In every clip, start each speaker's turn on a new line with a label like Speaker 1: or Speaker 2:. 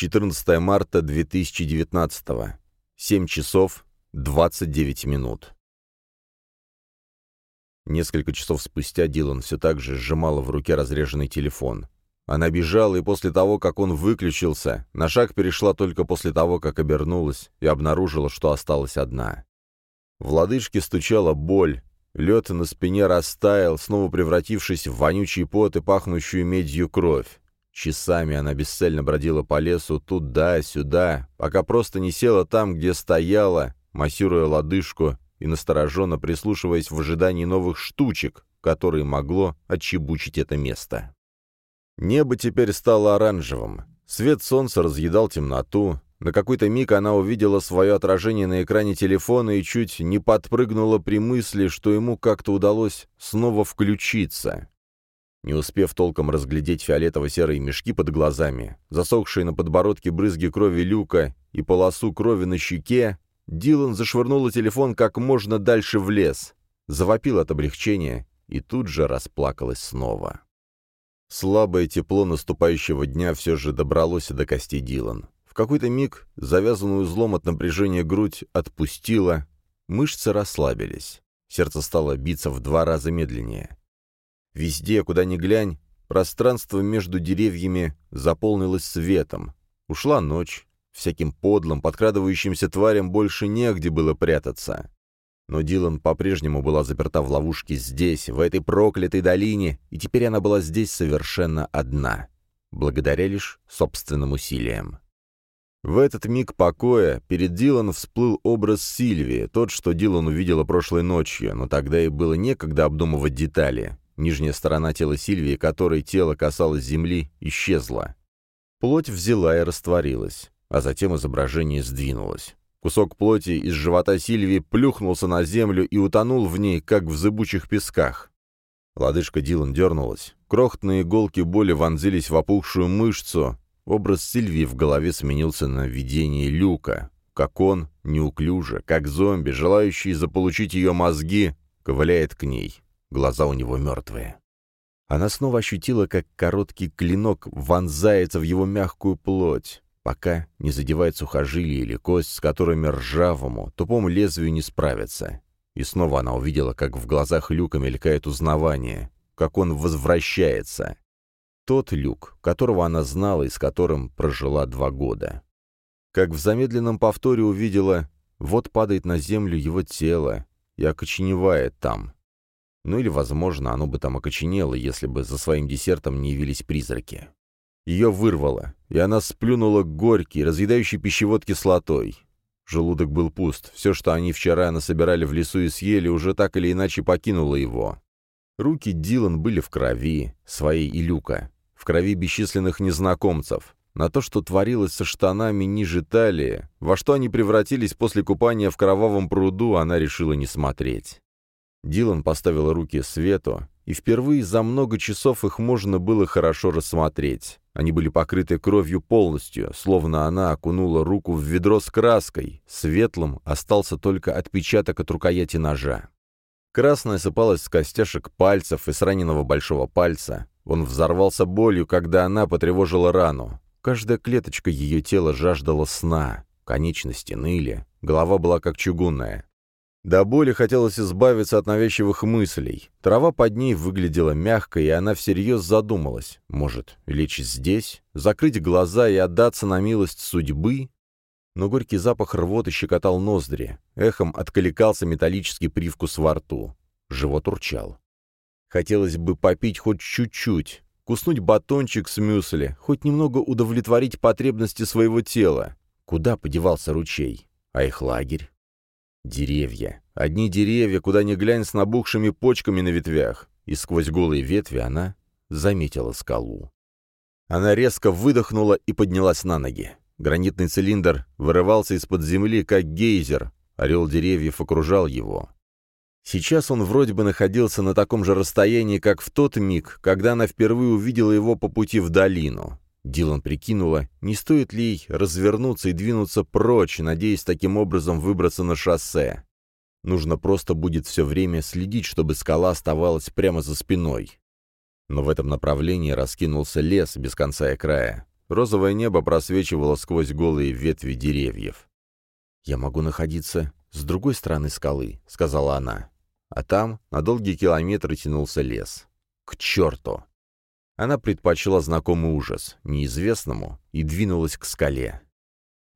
Speaker 1: 14 марта 2019. 7 часов 29 минут. Несколько часов спустя Дилан все так же сжимала в руке разреженный телефон. Она бежала, и после того, как он выключился, на шаг перешла только после того, как обернулась и обнаружила, что осталась одна. В лодыжке стучала боль, лед на спине растаял, снова превратившись в вонючий пот и пахнущую медью кровь. Часами она бесцельно бродила по лесу туда-сюда, пока просто не села там, где стояла, массируя лодыжку и настороженно прислушиваясь в ожидании новых штучек, которые могло отчебучить это место. Небо теперь стало оранжевым. Свет солнца разъедал темноту. На какой-то миг она увидела свое отражение на экране телефона и чуть не подпрыгнула при мысли, что ему как-то удалось снова включиться. Не успев толком разглядеть фиолетово-серые мешки под глазами, засохшие на подбородке брызги крови люка и полосу крови на щеке, Дилан зашвырнула телефон как можно дальше в лес, завопил от облегчения и тут же расплакалась снова. Слабое тепло наступающего дня все же добралось до костей Дилан. В какой-то миг завязанную узлом от напряжения грудь отпустила, мышцы расслабились. Сердце стало биться в два раза медленнее. Везде, куда ни глянь, пространство между деревьями заполнилось светом. Ушла ночь, всяким подлым, подкрадывающимся тварям больше негде было прятаться. Но Дилан по-прежнему была заперта в ловушке здесь, в этой проклятой долине, и теперь она была здесь совершенно одна, благодаря лишь собственным усилиям. В этот миг покоя перед Дилан всплыл образ Сильвии, тот, что Дилан увидела прошлой ночью, но тогда и было некогда обдумывать детали. Нижняя сторона тела Сильвии, которой тело касалось земли, исчезла. Плоть взяла и растворилась, а затем изображение сдвинулось. Кусок плоти из живота Сильвии плюхнулся на землю и утонул в ней, как в зыбучих песках. Лодыжка Дилан дернулась. Крохотные иголки боли вонзились в опухшую мышцу. Образ Сильвии в голове сменился на видение Люка. Как он, неуклюже, как зомби, желающий заполучить ее мозги, ковыляет к ней. Глаза у него мертвые. Она снова ощутила, как короткий клинок вонзается в его мягкую плоть пока не задевает сухожилие или кость, с которыми ржавому, тупому лезвию не справиться. И снова она увидела, как в глазах Люка мелькает узнавание, как он возвращается. Тот Люк, которого она знала и с которым прожила два года. Как в замедленном повторе увидела, вот падает на землю его тело и окоченевает там. Ну или, возможно, оно бы там окоченело, если бы за своим десертом не явились призраки. Ее вырвало, и она сплюнула горький, разъедающий пищевод кислотой. Желудок был пуст. Все, что они вчера насобирали в лесу и съели, уже так или иначе покинуло его. Руки Дилан были в крови, своей и Люка, в крови бесчисленных незнакомцев. На то, что творилось со штанами ниже талии, во что они превратились после купания в кровавом пруду, она решила не смотреть. Дилан поставила руки Свету, и впервые за много часов их можно было хорошо рассмотреть. Они были покрыты кровью полностью, словно она окунула руку в ведро с краской. Светлым остался только отпечаток от рукояти ножа. Красная сыпалась с костяшек пальцев и с раненого большого пальца. Он взорвался болью, когда она потревожила рану. Каждая клеточка ее тела жаждала сна. Конечности ныли. Голова была как чугунная. До боли хотелось избавиться от навязчивых мыслей. Трава под ней выглядела мягкой, и она всерьез задумалась. Может, лечь здесь, закрыть глаза и отдаться на милость судьбы? Но горький запах рвоты щекотал ноздри. Эхом откликался металлический привкус во рту. Живот урчал. Хотелось бы попить хоть чуть-чуть, куснуть батончик с мюсли, хоть немного удовлетворить потребности своего тела. Куда подевался ручей? А их лагерь? Деревья. Одни деревья, куда ни глянь, с набухшими почками на ветвях. И сквозь голые ветви она заметила скалу. Она резко выдохнула и поднялась на ноги. Гранитный цилиндр вырывался из-под земли, как гейзер. Орел деревьев окружал его. Сейчас он вроде бы находился на таком же расстоянии, как в тот миг, когда она впервые увидела его по пути в долину. Дилан прикинула, не стоит ли ей развернуться и двинуться прочь, надеясь таким образом выбраться на шоссе. Нужно просто будет все время следить, чтобы скала оставалась прямо за спиной. Но в этом направлении раскинулся лес без конца и края. розовое небо просвечивало сквозь голые ветви деревьев.
Speaker 2: «Я могу находиться с другой стороны скалы», — сказала она. А там на долгие километры тянулся лес. К черту! Она предпочла знакомый ужас, неизвестному, и двинулась к скале.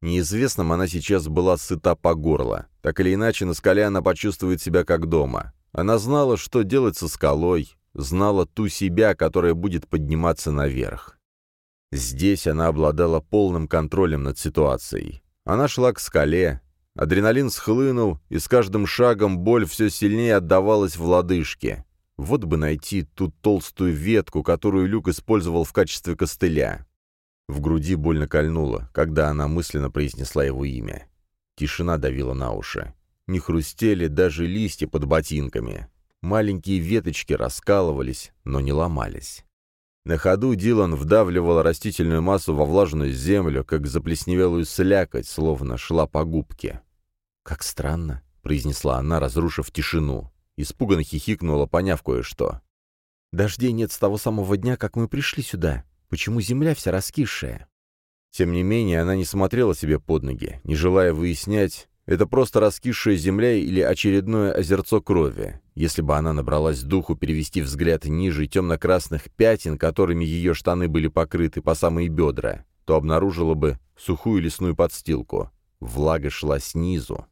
Speaker 2: Неизвестным она сейчас была сыта по горло. Так или иначе, на скале она почувствует себя как дома. Она знала, что делать со скалой, знала ту себя, которая будет подниматься наверх. Здесь она обладала полным контролем над ситуацией. Она шла к скале, адреналин схлынул, и с каждым шагом боль все сильнее отдавалась в лодыжке. Вот бы найти ту толстую ветку, которую Люк использовал в качестве костыля. В груди больно кольнуло, когда она мысленно произнесла его имя. Тишина давила на уши. Не хрустели даже листья под ботинками. Маленькие веточки раскалывались, но не ломались. На ходу Дилан вдавливал растительную массу во влажную землю, как заплесневелую слякоть, словно шла по губке. «Как странно», — произнесла она, разрушив тишину. Испуганно хихикнула, поняв кое-что. «Дождей нет с того самого дня, как мы пришли сюда. Почему земля вся раскисшая?» Тем не менее, она не смотрела себе под ноги, не желая выяснять, это просто раскисшая земля или очередное озерцо крови. Если бы она набралась духу перевести взгляд ниже темно-красных пятен, которыми ее штаны были покрыты по самые бедра, то обнаружила бы сухую лесную подстилку. Влага шла снизу.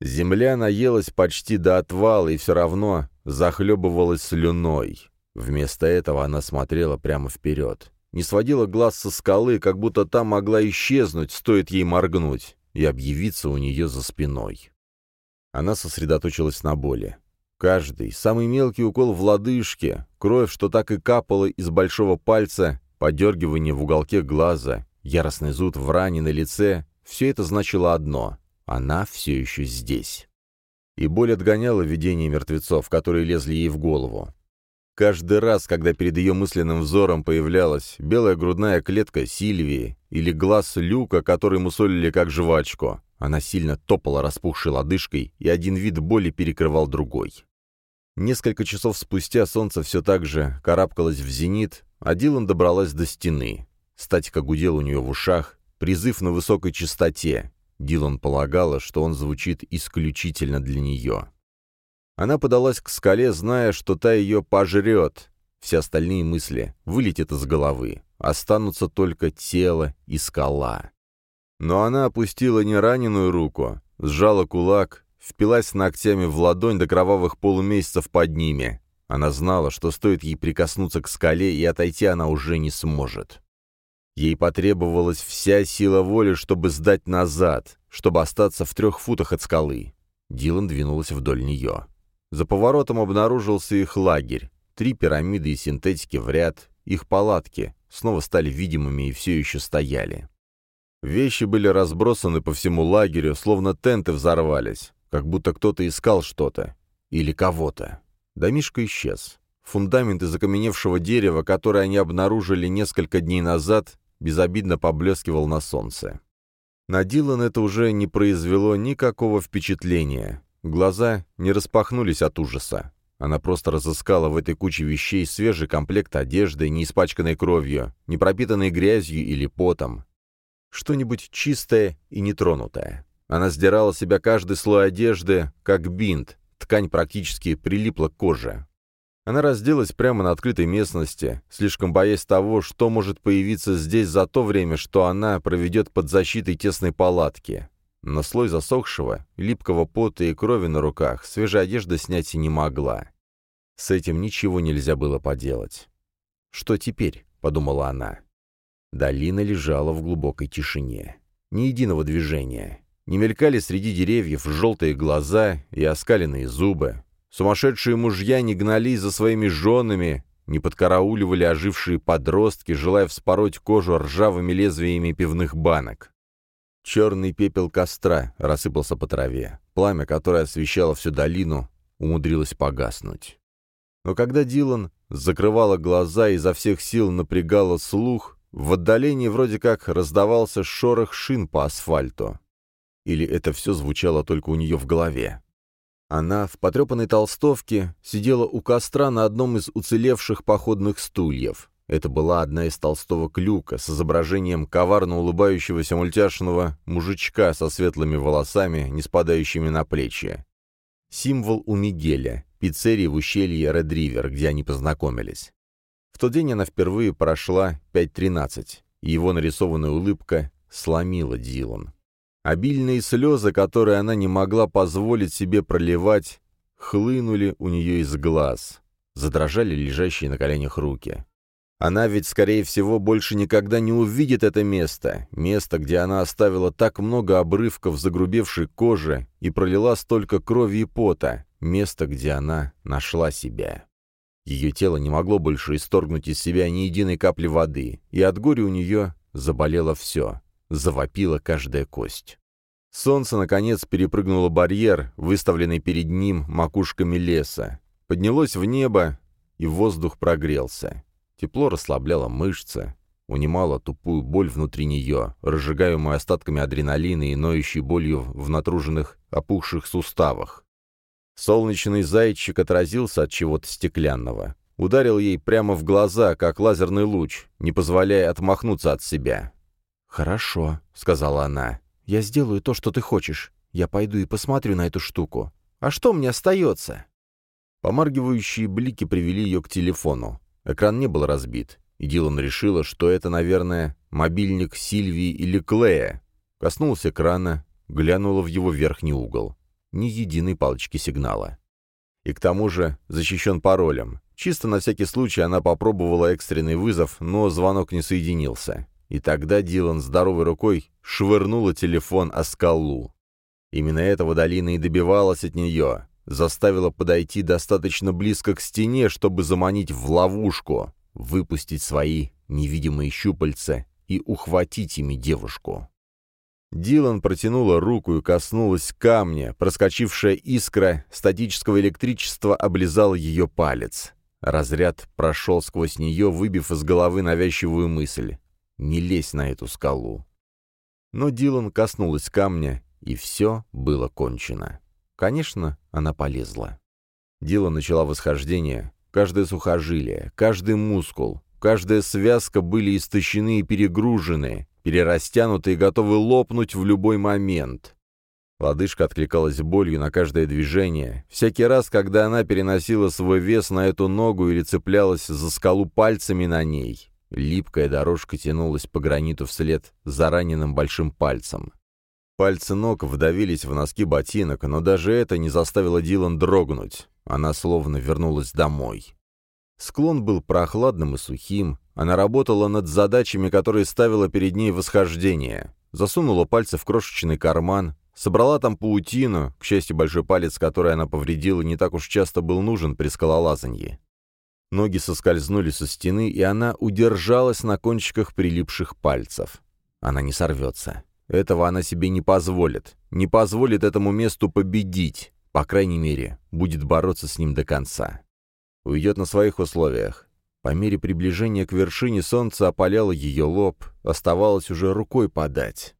Speaker 2: Земля наелась почти до отвала и все равно захлебывалась слюной. Вместо этого она смотрела прямо вперед. Не сводила глаз со скалы, как будто там могла исчезнуть, стоит ей моргнуть и объявиться у нее за спиной. Она сосредоточилась на боли. Каждый, самый мелкий укол в лодыжке, кровь, что так и капала из большого пальца, подергивание в уголке глаза, яростный зуд в ране на лице — все это значило одно — она все еще здесь. И боль отгоняла видение мертвецов, которые лезли ей в голову. Каждый раз, когда перед ее мысленным взором появлялась белая грудная клетка Сильвии или глаз Люка, который мусолили как жвачку, она сильно топала распухшей лодыжкой, и один вид боли перекрывал другой. Несколько часов спустя солнце все так же карабкалось в зенит, а Дилан добралась до стены. Статика гудела у нее в ушах, призыв на высокой частоте. Дилан полагала, что он звучит исключительно для нее. Она подалась к скале, зная, что та ее пожрет. Все остальные мысли вылетят из головы. Останутся только тело и скала. Но она опустила нераненую руку, сжала кулак, впилась ногтями в ладонь до кровавых полумесяцев под ними. Она знала, что стоит ей прикоснуться к скале, и отойти она уже не сможет. Ей потребовалась вся сила воли, чтобы сдать назад, чтобы остаться в трех футах от скалы. Дилан двинулась вдоль нее. За поворотом обнаружился их лагерь. Три пирамиды и синтетики в ряд, их палатки, снова стали видимыми и все еще стояли. Вещи были разбросаны по всему лагерю, словно тенты взорвались, как будто кто-то искал что-то. Или кого-то. Домишко исчез. Фундамент из окаменевшего дерева, который они обнаружили несколько дней назад, безобидно поблескивал на солнце. На Дилан это уже не произвело никакого впечатления. Глаза не распахнулись от ужаса. Она просто разыскала в этой куче вещей свежий комплект одежды, не испачканной кровью, не пропитанной грязью или потом. Что-нибудь чистое и нетронутое. Она сдирала себя каждый слой одежды, как бинт, ткань практически прилипла к коже. Она разделась прямо на открытой местности, слишком боясь того, что может появиться здесь за то время, что она проведет под защитой тесной палатки но слой засохшего, липкого пота и крови на руках свежая одежда снять и не могла. С этим ничего нельзя было поделать. «Что теперь?» — подумала она. Долина лежала в глубокой тишине. Ни единого движения. Не мелькали среди деревьев желтые глаза и оскаленные зубы. Сумасшедшие мужья не гнались за своими женами, не подкарауливали ожившие подростки, желая вспороть кожу ржавыми лезвиями пивных банок. Черный пепел костра рассыпался по траве. Пламя, которое освещало всю долину, умудрилось погаснуть. Но когда Дилан закрывала глаза и изо всех сил напрягала слух, в отдалении вроде как раздавался шорох шин по асфальту. Или это все звучало только у нее в голове? Она в потрепанной толстовке сидела у костра на одном из уцелевших походных стульев.
Speaker 1: Это была одна из толстого клюка с изображением коварно улыбающегося мультяшного мужичка со светлыми волосами, не спадающими на плечи. Символ у Мигеля, пиццерии в ущелье Редривер, где они познакомились. В тот день она впервые прошла 5.13, и его нарисованная улыбка сломила Дилан. Обильные слезы, которые она не могла позволить себе проливать, хлынули у нее из глаз, задрожали лежащие на коленях руки. Она ведь, скорее всего, больше никогда не увидит это место, место, где она оставила так много обрывков загрубевшей кожи и пролила столько крови и пота, место, где она нашла себя. Ее тело не могло больше исторгнуть из себя ни единой капли воды, и от горя у нее заболело все, завопила каждая кость. Солнце, наконец, перепрыгнуло барьер, выставленный перед ним макушками леса, поднялось в небо, и воздух прогрелся. Тепло расслабляло мышцы, унимало тупую боль внутри нее, разжигаемую остатками адреналина и ноющей болью в натруженных, опухших суставах. Солнечный зайчик отразился от чего-то стеклянного. Ударил ей прямо в глаза, как лазерный луч, не позволяя отмахнуться от себя.
Speaker 2: «Хорошо», — сказала она. «Я сделаю то, что ты хочешь. Я пойду и посмотрю на эту штуку. А что мне остается?»
Speaker 1: Помаргивающие блики привели ее к телефону. Экран не был разбит, и Дилан решила, что это, наверное, мобильник Сильвии или Клея. Коснулась экрана, глянула в его верхний угол. Ни единой палочки сигнала. И к тому же защищен паролем. Чисто на всякий случай она попробовала экстренный вызов, но звонок не соединился. И тогда Дилан здоровой рукой швырнула телефон о скалу. Именно этого долина и добивалась от нее заставила подойти достаточно близко к стене, чтобы заманить в ловушку, выпустить свои невидимые щупальца и ухватить ими девушку. Дилан протянула руку и коснулась камня, проскочившая искра статического электричества облизала ее палец. Разряд прошел сквозь нее, выбив из головы навязчивую мысль «Не лезь на эту скалу». Но Дилан коснулась камня, и все было кончено. Конечно, она полезла. Дело начала восхождение. Каждое сухожилие, каждый мускул, каждая связка были истощены и перегружены, перерастянуты и готовы лопнуть в любой момент. Лодыжка откликалась болью на каждое движение. Всякий раз, когда она переносила свой вес на эту ногу или цеплялась за скалу пальцами на ней, липкая дорожка тянулась по граниту вслед за раненым большим пальцем. Пальцы ног вдавились в носки ботинок, но даже это не заставило Дилан дрогнуть. Она словно вернулась домой. Склон был прохладным и сухим. Она работала над задачами, которые ставила перед ней восхождение. Засунула пальцы в крошечный карман, собрала там паутину, к счастью, большой палец, который она повредила, не так уж часто был нужен при скалолазанье. Ноги соскользнули со стены, и она удержалась на кончиках прилипших пальцев. Она не сорвется. Этого она себе не позволит. Не позволит этому месту победить. По крайней мере, будет бороться с ним до конца. Уйдет на своих условиях. По мере приближения к вершине солнце опаляло ее лоб, оставалось уже рукой подать.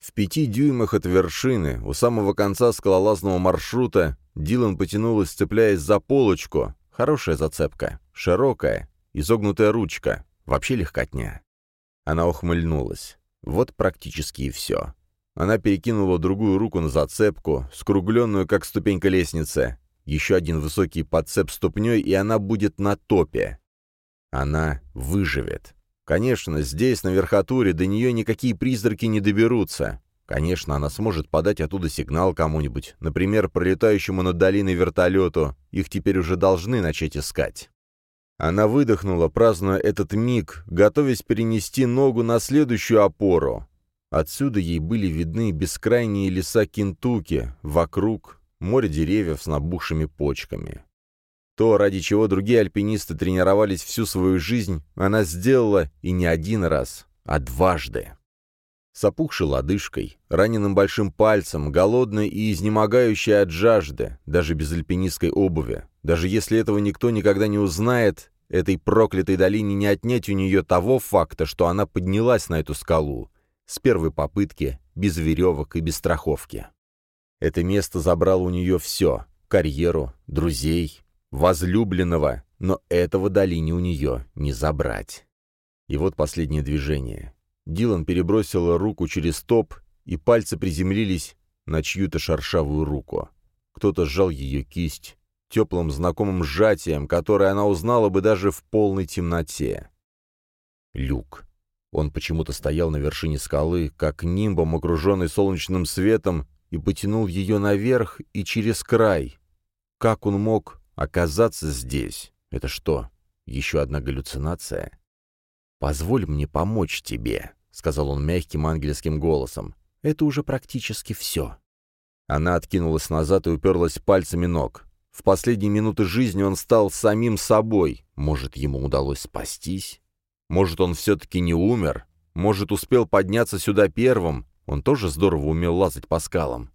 Speaker 1: В пяти дюймах от вершины, у самого конца скалолазного маршрута, Дилан потянулась, цепляясь за полочку. Хорошая зацепка, широкая, изогнутая ручка, вообще легкотня. Она ухмыльнулась. Вот практически и все. Она перекинула другую руку на зацепку, скругленную, как ступенька лестницы. Еще один высокий подцеп ступней, и она будет на топе. Она выживет. Конечно, здесь, на верхотуре, до нее никакие призраки не доберутся. Конечно, она сможет подать оттуда сигнал кому-нибудь, например, пролетающему над долиной вертолету. Их теперь уже должны начать искать. Она выдохнула, празднуя этот миг, готовясь перенести ногу на следующую опору. Отсюда ей были видны бескрайние леса Кентуки, вокруг море деревьев с набухшими почками. То, ради чего другие альпинисты тренировались всю свою жизнь, она сделала и не один раз, а дважды. С опухшей лодыжкой, раненым большим пальцем, голодной и изнемогающей от жажды, даже без альпинистской обуви, даже если этого никто никогда не узнает, этой проклятой долине не отнять у нее того факта, что она поднялась на эту скалу. С первой попытки, без веревок и без страховки. Это место забрало у нее все — карьеру, друзей,
Speaker 2: возлюбленного, но этого долине у нее не забрать. И вот последнее движение. Дилан перебросил руку через топ, и пальцы приземлились на чью-то шершавую руку. Кто-то сжал ее кисть теплым знакомым сжатием, которое она узнала бы даже в полной темноте. Люк. Он почему-то стоял на вершине скалы, как нимбом, окруженный солнечным светом, и потянул ее наверх и через край. Как он мог оказаться здесь? Это что, еще одна галлюцинация? «Позволь мне помочь тебе», — сказал он мягким ангельским голосом. «Это уже практически все». Она откинулась назад и уперлась пальцами ног. В последние минуты жизни он стал самим собой. Может, ему удалось спастись? Может, он все-таки не умер? Может, успел подняться сюда первым? Он тоже здорово умел лазать по скалам.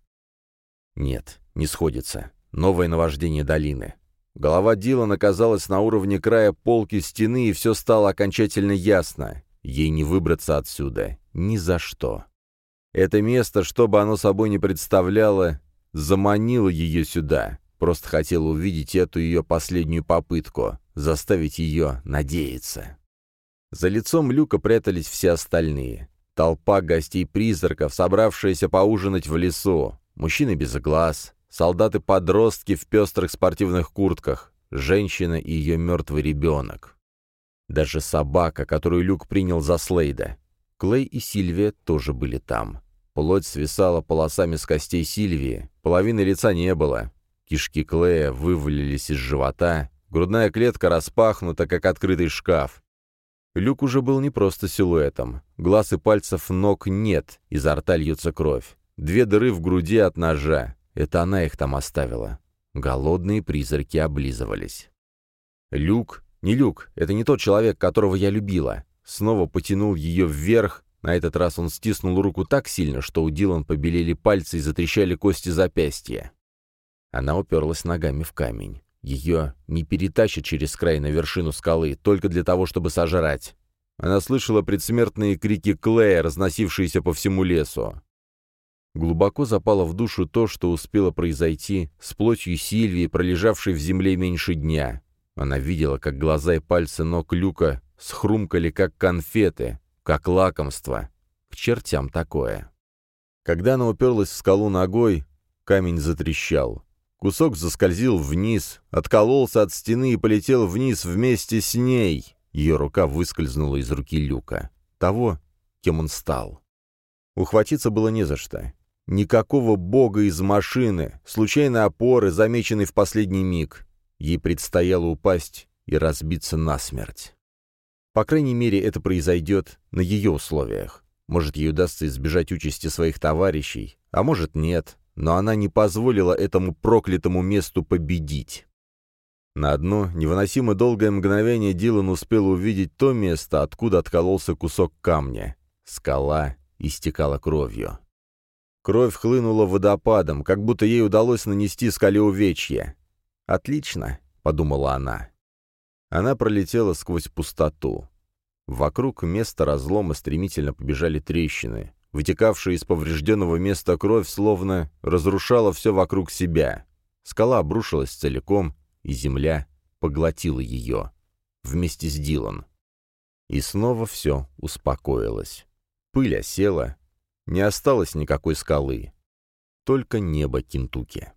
Speaker 2: Нет, не сходится. Новое наваждение долины. Голова Дилана оказалась на уровне края полки стены, и все стало окончательно ясно. Ей не выбраться отсюда. Ни за что. Это место, что бы оно собой не представляло, заманило ее сюда. Просто хотела увидеть эту ее последнюю попытку, заставить ее надеяться. За лицом Люка прятались все остальные. Толпа гостей-призраков, собравшаяся поужинать в лесу. Мужчины без глаз, солдаты-подростки в пестрых спортивных куртках, женщина и ее мертвый ребенок. Даже собака, которую Люк принял за Слейда. Клей и Сильвия тоже были там. Плоть свисала полосами с костей Сильвии, половины лица не было. Кишки Клея вывалились из живота, грудная клетка распахнута, как открытый шкаф. Люк уже был не просто силуэтом. Глаз и пальцев ног нет, изо рта льется кровь. Две дыры в груди от ножа. Это она их там оставила. Голодные призраки облизывались. Люк, не Люк, это не тот человек, которого я любила. Снова потянул ее вверх, на этот раз он стиснул руку так сильно, что у Дилан побелели пальцы и затрещали кости запястья. Она уперлась ногами в камень. Ее не перетащат через край на вершину скалы, только для того, чтобы сожрать. Она слышала предсмертные крики Клея, разносившиеся по всему лесу. Глубоко запало в душу то, что успело произойти с плотью Сильвии, пролежавшей в земле меньше дня. Она видела, как глаза и пальцы ног Люка схрумкали, как конфеты, как лакомство. К чертям такое. Когда она уперлась в скалу ногой, камень затрещал. Кусок заскользил вниз, откололся от стены и полетел вниз вместе с ней. Ее рука выскользнула из руки Люка. Того, кем он стал. Ухватиться было не за что. Никакого бога из машины, случайной опоры, замеченной в последний миг. Ей предстояло упасть и разбиться насмерть. По крайней мере, это произойдет на ее условиях. Может, ей удастся избежать участи своих товарищей, а может, нет, но она не позволила этому проклятому месту победить. На одно невыносимо долгое мгновение Дилан успел увидеть то место, откуда откололся кусок камня. Скала истекала кровью. Кровь хлынула водопадом, как будто ей удалось нанести скале увечья. «Отлично», — подумала она. Она пролетела сквозь пустоту. Вокруг места разлома стремительно побежали трещины. Вытекавшая из поврежденного места кровь словно разрушала все вокруг себя. Скала обрушилась целиком, и земля поглотила ее. Вместе с Дилан. И снова все успокоилось. Пыль осела, не осталось никакой скалы. Только небо Кентукки.